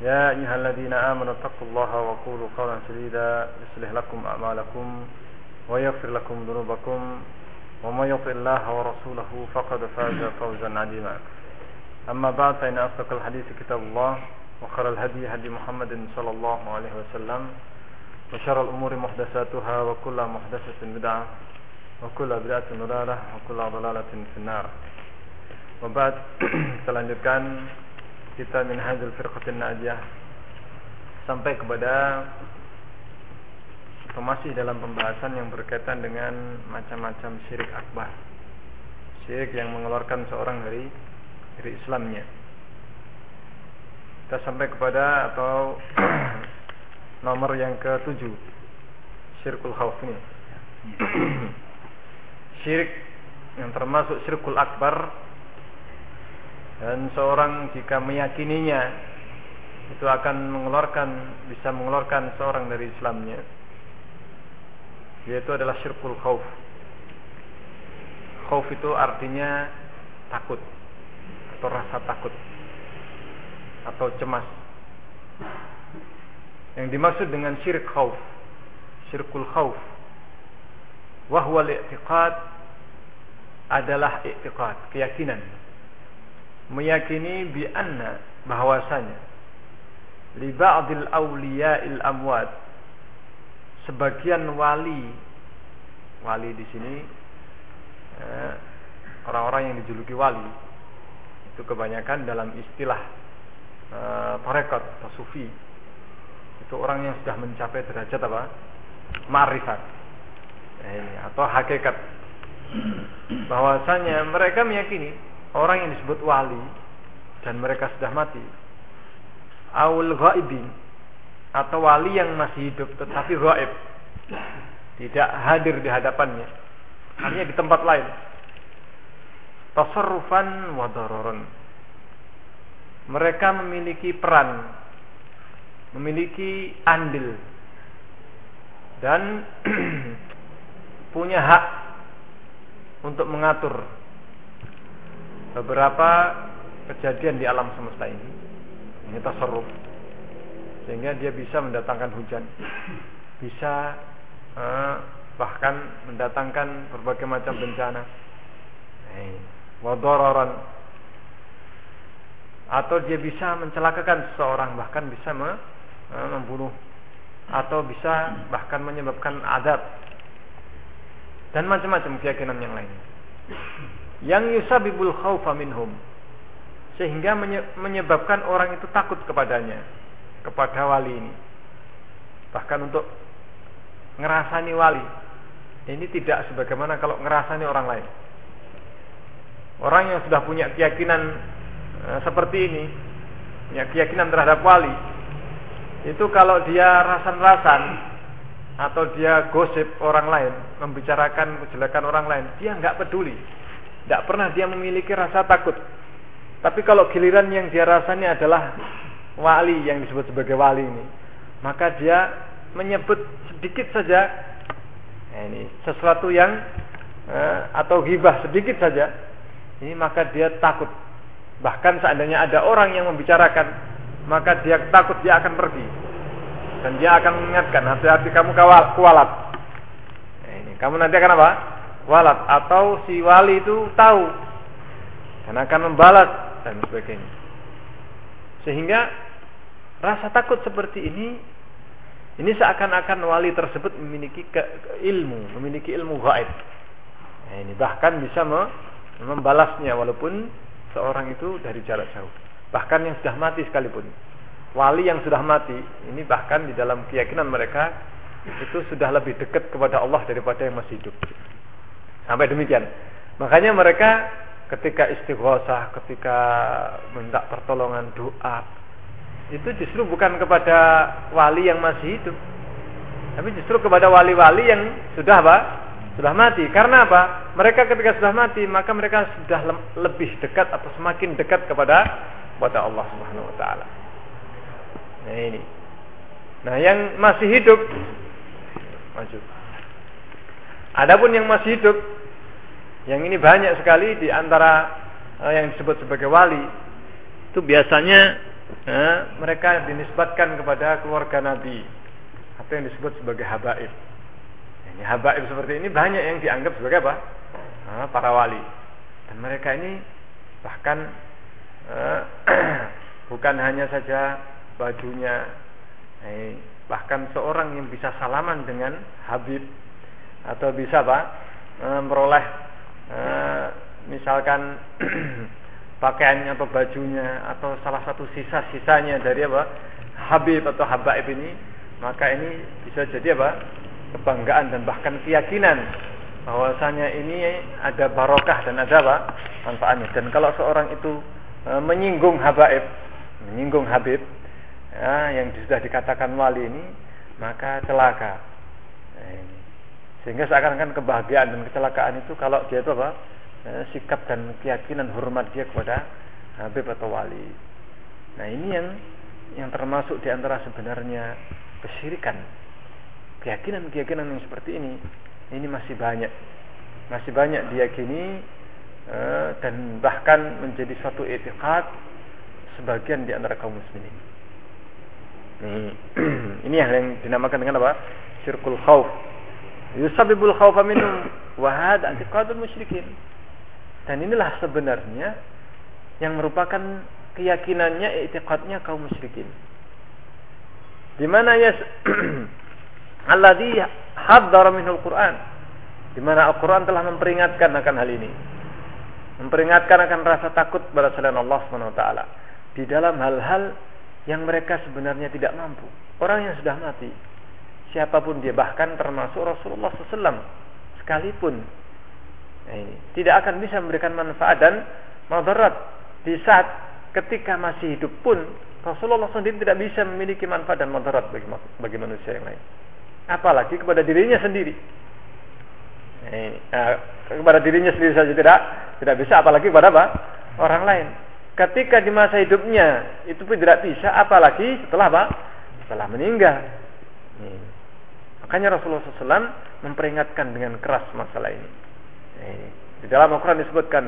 يا أيها الذين آمنوا اتقوا الله وقولوا قولا سديدا يصلح لكم أعمالكم ويغفر لكم ذنوبكم ومن يطع الله ورسوله فقد فاز فوزا عظيما. أما بعد فإن أصدق الحديث كتاب الله وخير الهدي هدي محمد صلى الله عليه وسلم وشر الأمور محدثاتها وكل محدثة بدعة وكل بدعة ضلالة وكل ضلالة في النار. وبعد selanjutkan kita min hadzal firqatin najiyah sampai kepada atau masih dalam pembahasan yang berkaitan dengan macam-macam syirik akbar. Syirik yang mengeluarkan seorang dari dari Islamnya. Kita sampai kepada atau nomor yang ke-7 syirkul khauf ini. Syirik yang termasuk syirkul akbar dan seorang jika meyakininya itu akan mengeluarkan bisa mengeluarkan seorang dari Islamnya. Yaitu adalah syirkul khauf. Khauf itu artinya takut atau rasa takut atau cemas. Yang dimaksud dengan syirik khauf syirkul khauf wahwal i'tiqad adalah i'tiqad keyakinan meyakini bi anna bahwasanya li ba'dil awliya'il amwat sebagian wali wali di sini eh, orang-orang yang dijuluki wali itu kebanyakan dalam istilah eh, tarekat atau sufi itu orang yang sudah mencapai derajat apa? Ma'rifat. Eh, atau hakikat. Bahwasanya mereka meyakini orang yang disebut wali dan mereka sudah mati. Awal ghaibin atau wali yang masih hidup tetapi gaib tidak hadir di hadapannya. Hanya di tempat lain. Tasarrufan wa mereka memiliki peran memiliki andil dan punya hak untuk mengatur beberapa kejadian di alam semesta ini ini tasarruf sehingga dia bisa mendatangkan hujan bisa eh, bahkan mendatangkan berbagai macam bencana. Wadararan atau dia bisa mencelakakan seseorang bahkan bisa eh, membunuh atau bisa bahkan menyebabkan adab dan macam-macam keyakinan yang lain yang yusabibul khaufa minhum. Sehingga menyebabkan orang itu takut kepadanya. Kepada wali ini. Bahkan untuk ngerasani wali. Ini tidak sebagaimana kalau ngerasani orang lain. Orang yang sudah punya keyakinan e, seperti ini punya keyakinan terhadap wali itu kalau dia rasan-rasan atau dia gosip orang lain membicarakan kejelekan orang lain dia nggak peduli tidak pernah dia memiliki rasa takut. Tapi kalau giliran yang dia rasanya adalah wali yang disebut sebagai wali ini, maka dia menyebut sedikit saja nah ini sesuatu yang eh, atau hibah sedikit saja, ini maka dia takut. Bahkan seandainya ada orang yang membicarakan, maka dia takut dia akan pergi dan dia akan mengingatkan hati-hati kamu kualat. Nah, ini kamu nanti akan apa? Walad atau si wali itu tahu dan akan membalas dan sebagainya. Sehingga rasa takut seperti ini ini seakan-akan wali tersebut memiliki ilmu, memiliki ilmu gaib. Nah, ini bahkan bisa me, membalasnya walaupun seorang itu dari jarak jauh. Bahkan yang sudah mati sekalipun. Wali yang sudah mati, ini bahkan di dalam keyakinan mereka itu sudah lebih dekat kepada Allah daripada yang masih hidup. Sampai demikian. Makanya mereka ketika istighosah, ketika minta pertolongan doa, itu justru bukan kepada wali yang masih hidup, Tapi justru kepada wali-wali yang sudah apa? Sudah mati. Karena apa? Mereka ketika sudah mati, maka mereka sudah lebih dekat atau semakin dekat kepada kepada Allah Subhanahu wa taala. Nah ini. Nah, yang masih hidup maju. Adapun yang masih hidup yang ini banyak sekali di antara uh, yang disebut sebagai wali itu biasanya uh, mereka dinisbatkan kepada keluarga Nabi atau yang disebut sebagai habaib. Ini habaib seperti ini banyak yang dianggap sebagai apa? Uh, para wali. Dan mereka ini bahkan uh, bukan hanya saja bajunya, eh, bahkan seorang yang bisa salaman dengan Habib atau bisa pak memperoleh eh, misalkan pakaiannya atau bajunya atau salah satu sisa-sisanya dari apa Habib atau Habaib ini maka ini bisa jadi apa kebanggaan dan bahkan keyakinan bahwasanya ini ada barokah dan ada apa manfaatnya. Dan kalau seorang itu e, menyinggung Habaib menyinggung Habib ya, yang sudah dikatakan wali ini maka celaka. Nah, sehingga seakan-akan kebahagiaan dan kecelakaan itu kalau dia itu apa? Eh, sikap dan keyakinan hormat dia kepada Habib atau wali. Nah, ini yang yang termasuk di antara sebenarnya kesyirikan. Keyakinan-keyakinan yang seperti ini ini masih banyak. Masih banyak diyakini eh, dan bahkan menjadi suatu etikad sebagian di antara kaum muslimin. Ini, ini yang dinamakan dengan apa? Syirkul khauf yusabibul khawfa minhum wa hadha i'tiqadul musyrikin. Dan inilah sebenarnya yang merupakan keyakinannya i'tiqadnya kaum musyrikin. Di mana ya alladhi haddara minhul Qur'an. Di mana Al-Qur'an telah memperingatkan akan hal ini. Memperingatkan akan rasa takut pada selain Allah taala di dalam hal-hal yang mereka sebenarnya tidak mampu. Orang yang sudah mati, siapa pun dia bahkan termasuk Rasulullah SAW sekalipun. Nah ini tidak akan bisa memberikan manfaat dan madarat di saat ketika masih hidup pun Rasulullah sendiri tidak bisa memiliki manfaat dan madarat bagi, bagi manusia yang lain. Apalagi kepada dirinya sendiri. Nah, ini, nah, kepada dirinya sendiri saja tidak tidak bisa apalagi kepada apa? Orang lain. Ketika di masa hidupnya itu pun tidak bisa apalagi setelah apa? Setelah meninggal. Ini. Makanya Rasulullah SAW memperingatkan dengan keras masalah ini. Di dalam Al-Quran disebutkan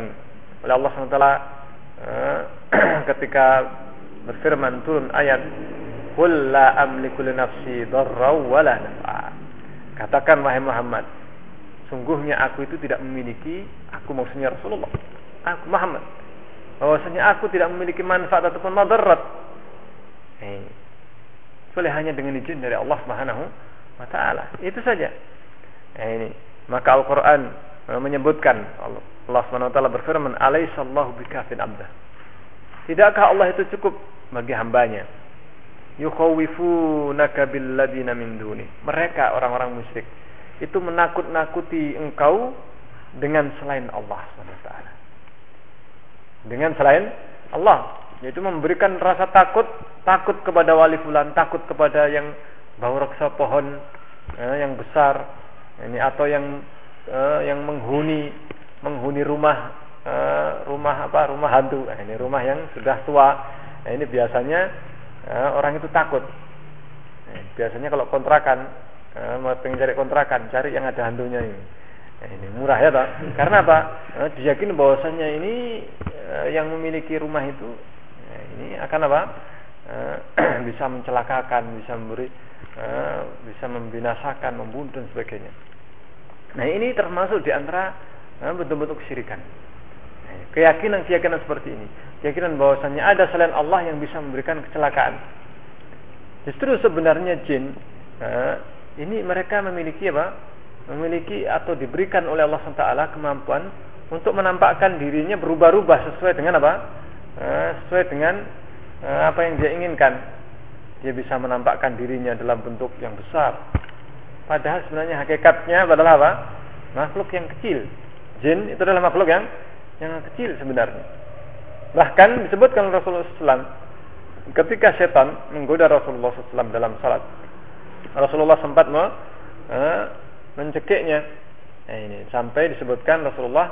oleh Allah SWT eh, ketika berfirman turun ayat Qul la amliku li nafsi dharra wa la naf'a. Katakan wahai Muhammad, sungguhnya aku itu tidak memiliki, aku maksudnya Rasulullah, aku Muhammad, bahwasanya aku tidak memiliki manfaat ataupun madarat. Eh, hanya dengan izin dari Allah Subhanahu wa taala. Itu saja. Nah, ini. Maka Al-Qur'an menyebutkan Allah, Allah Subhanahu wa taala berfirman, "Alaisallahu bikafin 'abda." Tidakkah Allah itu cukup bagi hambanya? Yukhawifunaka billadina min duni. Mereka orang-orang musyrik itu menakut-nakuti engkau dengan selain Allah Subhanahu wa taala. Dengan selain Allah, yaitu memberikan rasa takut, takut kepada wali fulan, takut kepada yang bau reksa pohon eh, yang besar ini atau yang eh, yang menghuni menghuni rumah eh, rumah apa rumah hantu. Nah, ini rumah yang sudah tua. Nah, ini biasanya eh, orang itu takut. Nah, biasanya kalau kontrakan eh, pengen cari kontrakan cari yang ada hantunya ini. Nah, ini murah ya pak. Karena apa? Eh, diyakini bahwasanya ini eh, yang memiliki rumah itu eh, ini akan apa? Eh, bisa mencelakakan bisa memberi Eh, bisa membinasakan, membunuh dan sebagainya. Nah ini termasuk di antara eh, bentuk-bentuk kesyirikan. Nah, keyakinan-keyakinan seperti ini, keyakinan bahwasanya ada selain Allah yang bisa memberikan kecelakaan. Justru sebenarnya jin eh, ini mereka memiliki apa? Memiliki atau diberikan oleh Allah SWT kemampuan untuk menampakkan dirinya berubah-ubah sesuai dengan apa? sesuai dengan apa yang dia inginkan dia bisa menampakkan dirinya dalam bentuk yang besar. Padahal sebenarnya hakikatnya adalah apa? Makhluk yang kecil. Jin itu adalah makhluk yang yang kecil sebenarnya. Bahkan disebutkan Rasulullah SAW ketika setan menggoda Rasulullah SAW dalam salat. Rasulullah sempat me, uh, mencekiknya. Nah, ini sampai disebutkan Rasulullah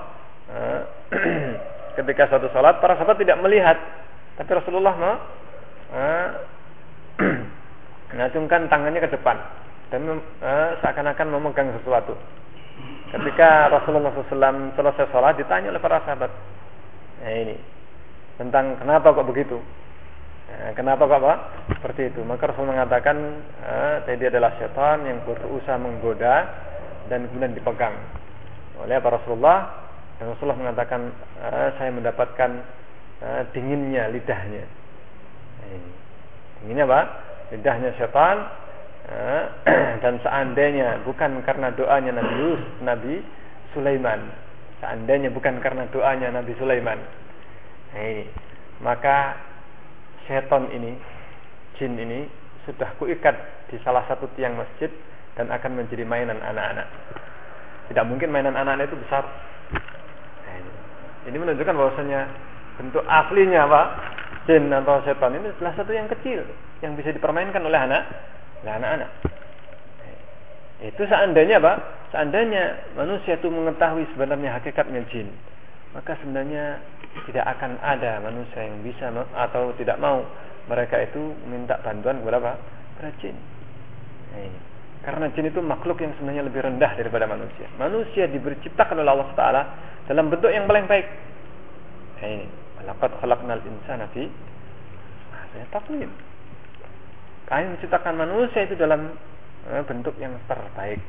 uh, ketika satu salat para sahabat tidak melihat, tapi Rasulullah me, mengacungkan tangannya ke depan dan uh, seakan-akan memegang sesuatu. Ketika Rasulullah SAW selesai sholat ditanya oleh para sahabat, nah ini tentang kenapa kok begitu? Nah, kenapa kok apa? Seperti itu. Maka Rasul mengatakan, eh, tadi adalah setan yang berusaha menggoda dan kemudian dipegang oleh para Rasulullah. Dan Rasulullah mengatakan, eh, saya mendapatkan eh, dinginnya lidahnya. Nah, ini. Dinginnya apa? Lidahnya setan Eh, dan seandainya bukan karena doanya Nabi Yus, Nabi Sulaiman, seandainya bukan karena doanya Nabi Sulaiman, ini, maka seton ini, jin ini sudah kuikat di salah satu tiang masjid dan akan menjadi mainan anak-anak. Tidak mungkin mainan anak-anak itu besar. Ini. ini menunjukkan bahwasanya bentuk aslinya apa? Jin atau setan ini salah satu yang kecil yang bisa dipermainkan oleh anak oleh anak-anak. Itu seandainya apa? Seandainya manusia itu mengetahui sebenarnya hakikatnya jin, maka sebenarnya tidak akan ada manusia yang bisa atau tidak mau mereka itu minta bantuan kepada apa? Kepada jin. Ini. Karena jin itu makhluk yang sebenarnya lebih rendah daripada manusia. Manusia diberi ciptakan oleh Allah Taala dalam bentuk yang paling baik. Ini. Laqad khalaqnal insana fi ahsani taqwim. Kami menciptakan manusia itu dalam eh, bentuk yang terbaik.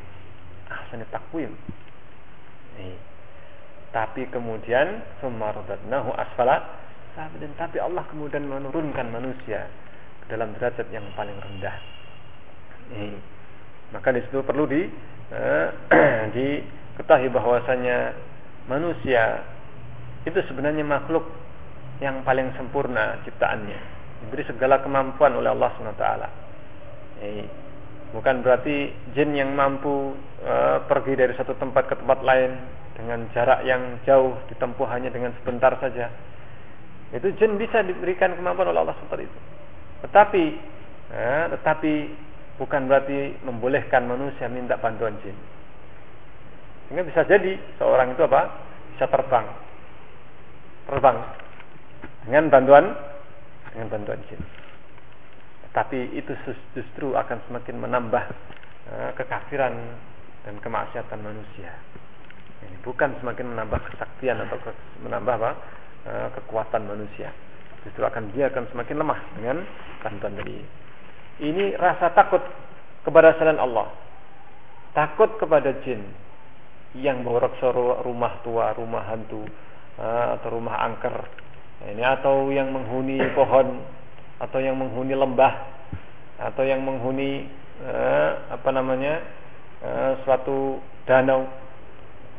Ahsani takwim. Nih. Tapi kemudian sumaradadnahu asfala dan tapi Allah kemudian menurunkan manusia ke dalam derajat yang paling rendah. Nih. Maka di situ perlu di eh, diketahui bahwasanya manusia itu sebenarnya makhluk yang paling sempurna ciptaannya diberi segala kemampuan oleh Allah SWT. Bukan berarti jin yang mampu e, pergi dari satu tempat ke tempat lain dengan jarak yang jauh ditempuh hanya dengan sebentar saja. Itu jin bisa diberikan kemampuan oleh Allah seperti itu. Tetapi, e, tetapi bukan berarti membolehkan manusia minta bantuan jin. Sehingga bisa jadi seorang itu apa? Bisa terbang. Terbang dengan bantuan dengan bantuan jin. Tapi itu justru akan semakin menambah uh, kekafiran dan kemaksiatan manusia. Ini bukan semakin menambah kesaktian atau ke, menambah apa? Uh, kekuatan manusia. Justru akan dia akan semakin lemah dengan bantuan dari ini rasa takut kepada selain Allah. Takut kepada jin yang borok rumah tua, rumah hantu, uh, atau rumah angker ini atau yang menghuni pohon atau yang menghuni lembah atau yang menghuni eh, apa namanya eh, suatu danau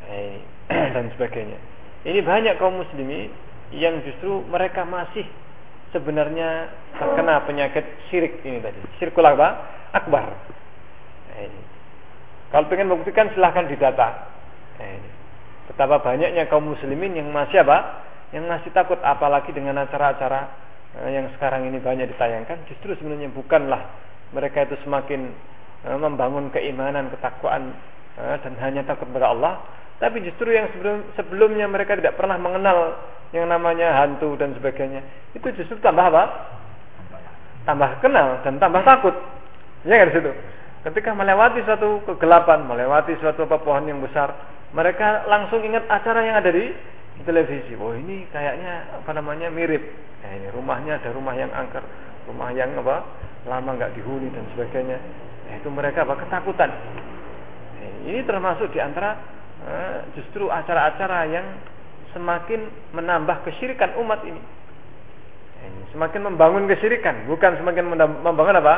eh, dan sebagainya. Ini banyak kaum muslimin yang justru mereka masih sebenarnya terkena penyakit syirik ini tadi. Syirkul apa? Akbar. Ini. Kalau ingin membuktikan silahkan didata. Ini. Betapa banyaknya kaum muslimin yang masih apa? Yang masih takut apalagi dengan acara-acara eh, yang sekarang ini banyak ditayangkan justru sebenarnya bukanlah mereka itu semakin eh, membangun keimanan, ketakwaan eh, dan hanya takut kepada Allah, tapi justru yang sebelum, sebelumnya mereka tidak pernah mengenal yang namanya hantu dan sebagainya, itu justru tambah apa? Tambah kenal dan tambah takut. Ya kan situ. Ketika melewati suatu kegelapan, melewati suatu apa pohon yang besar, mereka langsung ingat acara yang ada di televisi. Oh ini kayaknya apa namanya mirip. Nah, ini rumahnya ada rumah yang angker, rumah yang apa lama nggak dihuni dan sebagainya. Nah, itu mereka apa ketakutan. Nah, ini termasuk di antara uh, justru acara-acara yang semakin menambah kesyirikan umat ini. Semakin membangun kesyirikan, bukan semakin membangun apa?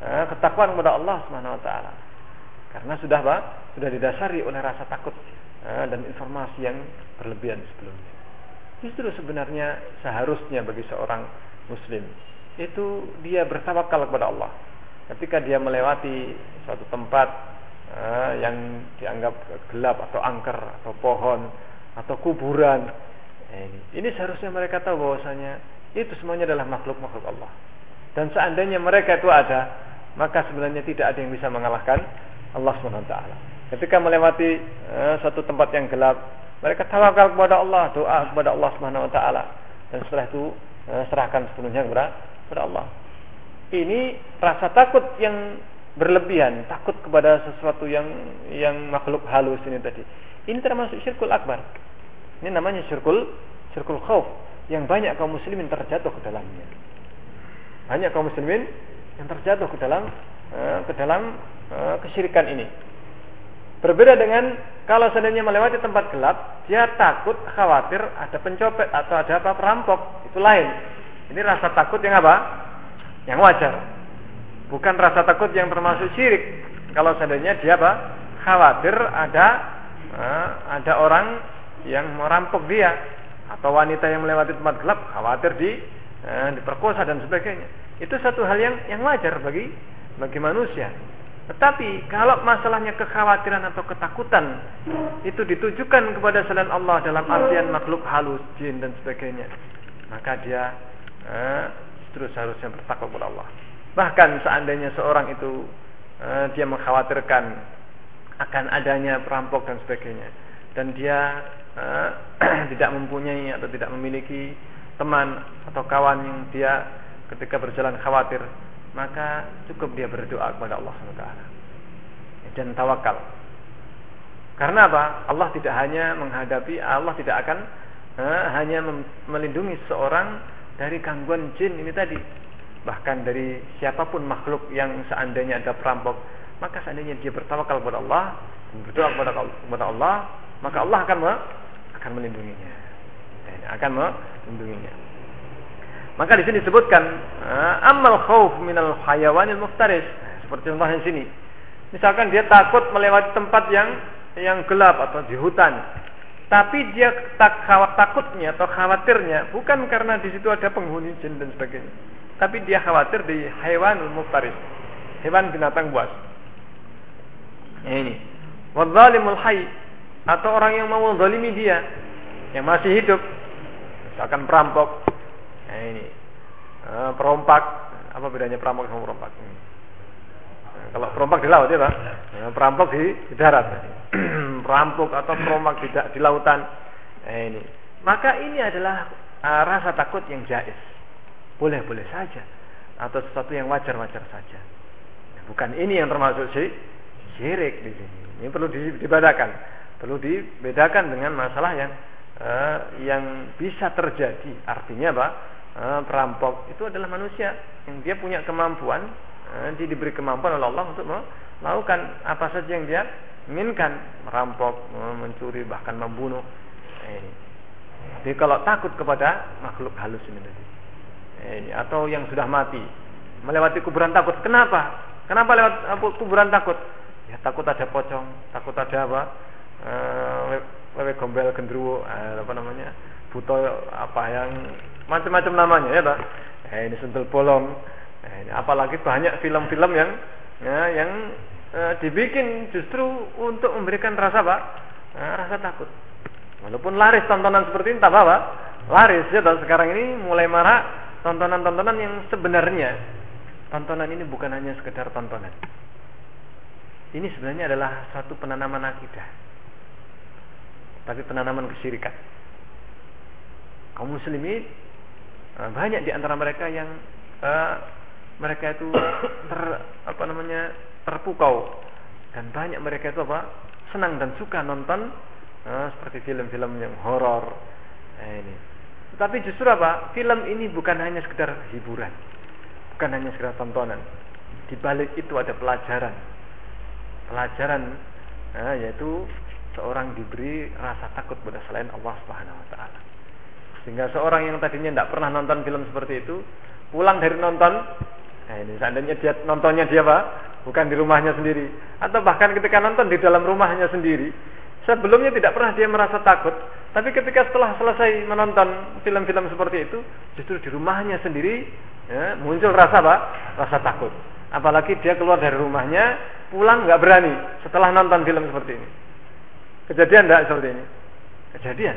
Uh, ketakwaan kepada Allah Subhanahu wa taala. Karena sudah apa? Sudah didasari oleh rasa takut Eh, dan informasi yang berlebihan sebelumnya. Justru sebenarnya seharusnya bagi seorang muslim itu dia bertawakal kepada Allah. Ketika dia melewati suatu tempat uh, yang dianggap gelap atau angker atau pohon atau kuburan, eh, ini, ini seharusnya mereka tahu bahwasanya itu semuanya adalah makhluk-makhluk Allah. Dan seandainya mereka itu ada, maka sebenarnya tidak ada yang bisa mengalahkan Allah SWT. Ketika melewati uh, suatu tempat yang gelap, mereka tawakal kepada Allah, doa kepada Allah SWT. Dan setelah itu uh, serahkan sepenuhnya kepada, kepada Allah. Ini rasa takut yang berlebihan, takut kepada sesuatu yang yang makhluk halus ini tadi. Ini termasuk syirkul akbar. Ini namanya syirkul syirkul khauf yang banyak kaum muslimin terjatuh ke dalamnya. Banyak kaum muslimin yang terjatuh ke dalam uh, ke dalam uh, kesyirikan ini. Berbeda dengan kalau seandainya melewati tempat gelap, dia takut, khawatir ada pencopet atau ada apa perampok, itu lain. Ini rasa takut yang apa? Yang wajar. Bukan rasa takut yang termasuk syirik. Kalau seandainya dia apa? Khawatir ada uh, ada orang yang merampok dia atau wanita yang melewati tempat gelap khawatir di eh, diperkosa dan sebagainya. Itu satu hal yang yang wajar bagi bagi manusia. Tetapi kalau masalahnya kekhawatiran atau ketakutan itu ditujukan kepada selain Allah dalam artian makhluk halus, jin dan sebagainya, maka dia eh, terus harusnya bertakwa kepada Allah. Bahkan seandainya seorang itu eh, dia mengkhawatirkan akan adanya perampok dan sebagainya, dan dia eh, tidak mempunyai atau tidak memiliki teman atau kawan yang dia ketika berjalan khawatir maka cukup dia berdoa kepada Allah SWT. Dan tawakal. Karena apa? Allah tidak hanya menghadapi Allah tidak akan eh, hanya melindungi seorang dari gangguan jin ini tadi. Bahkan dari siapa pun makhluk yang seandainya ada perampok maka seandainya dia bertawakal kepada Allah berdoa kepada Allah maka Allah akan akan melindunginya. Akan melindunginya. Maka di sini disebutkan ah, amal khauf minal hayawanil muftaris. Seperti contohnya di sini. Misalkan dia takut melewati tempat yang yang gelap atau di hutan. Tapi dia tak takutnya atau khawatirnya bukan karena di situ ada penghuni jin dan sebagainya. Tapi dia khawatir di hewan muftaris. Hewan binatang buas. Ini. Wadzalimul hayy atau orang yang mau zalimi dia yang masih hidup misalkan perampok nah ini. Uh, perompak. Apa bedanya perampok sama perompak? Ini. Nah, kalau perompak di laut ya pak? Nah, perampok di, di darat. Perampok atau perompak di, di lautan. Nah, ini. Maka ini adalah uh, rasa takut yang jais. Boleh boleh saja. Atau sesuatu yang wajar wajar saja bukan ini yang termasuk si syirik di sini. Ini perlu dibedakan. Perlu dibedakan dengan masalah yang uh, yang bisa terjadi. Artinya apa? Uh, perampok itu adalah manusia yang dia punya kemampuan, uh, dia diberi kemampuan oleh Allah untuk melakukan apa saja yang dia inginkan, merampok, uh, mencuri, bahkan membunuh. Jadi kalau takut kepada makhluk halus ini tadi, atau yang sudah mati, melewati kuburan takut. Kenapa? Kenapa lewat kuburan takut? Ya takut ada pocong, takut ada apa? wewe gombel gendruwo eh, apa namanya buto apa yang macam-macam namanya ya pak. Eh, ini sentul bolong. Eh, ini apalagi banyak film-film yang ya, yang eh, dibikin justru untuk memberikan rasa pak. Eh, rasa takut. Walaupun laris tontonan seperti ini tak apa pak. Laris ya dan sekarang ini mulai marah tontonan-tontonan yang sebenarnya. Tontonan ini bukan hanya sekedar tontonan. Ini sebenarnya adalah satu penanaman akidah. Tapi penanaman kesyirikan. Kaum muslimin eh, banyak di antara mereka yang uh, mereka itu ter apa namanya terpukau dan banyak mereka itu apa senang dan suka nonton uh, seperti film-film yang horor nah, ini. Tapi justru apa? Film ini bukan hanya sekedar hiburan, bukan hanya sekedar tontonan. Di balik itu ada pelajaran, pelajaran uh, yaitu seorang diberi rasa takut pada selain Allah Subhanahu wa taala. Sehingga seorang yang tadinya tidak pernah nonton film seperti itu, pulang dari nonton, nah ini seandainya dia nontonnya dia apa? Bukan di rumahnya sendiri, atau bahkan ketika nonton di dalam rumahnya sendiri, sebelumnya tidak pernah dia merasa takut, tapi ketika setelah selesai menonton film-film seperti itu, justru di rumahnya sendiri ya, muncul rasa apa? Rasa takut. Apalagi dia keluar dari rumahnya, pulang nggak berani setelah nonton film seperti ini. Kejadian tidak seperti ini? Kejadian.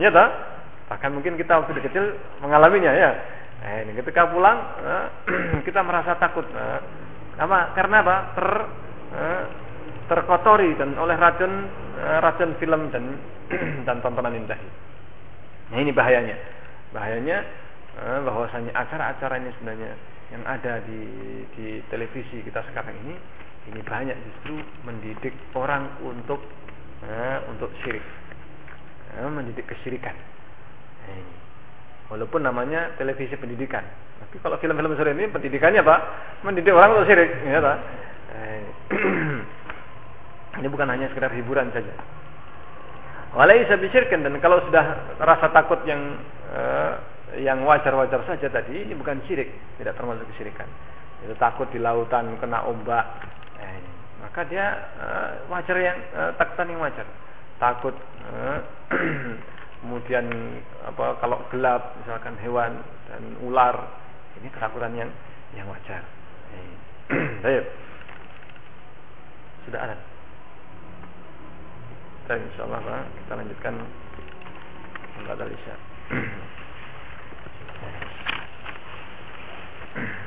Ya tak? Bahkan mungkin kita waktu kecil mengalaminya ya. Nah, ini ketika pulang eh, kita merasa takut. Nah, Apa? Karena apa? Ter eh, terkotori dan oleh racun eh, racun film dan dan tontonan indah. Nah ini bahayanya. Bahayanya eh, bahwasanya acara-acara ini sebenarnya yang ada di di televisi kita sekarang ini ini banyak justru mendidik orang untuk eh, untuk syirik, eh, mendidik kesyirikan. Ini. Walaupun namanya televisi pendidikan, tapi kalau film-film sore ini pendidikannya apa? Mendidik orang untuk syirik, ya? Eh, ini bukan hanya sekedar hiburan saja. Walaysa bisyirkin dan kalau sudah rasa takut yang uh, yang wajar-wajar saja tadi ini bukan syirik, tidak termasuk kesyirikan. Itu takut di lautan kena ombak. Eh, maka dia uh, wajar yang uh, takutan yang wajar. Takut uh, kemudian apa kalau gelap misalkan hewan dan ular ini ketakutan yang yang wajar. Eh, baik. Sudah ada. Dan insyaallah kita lanjutkan Mbak Dalisha.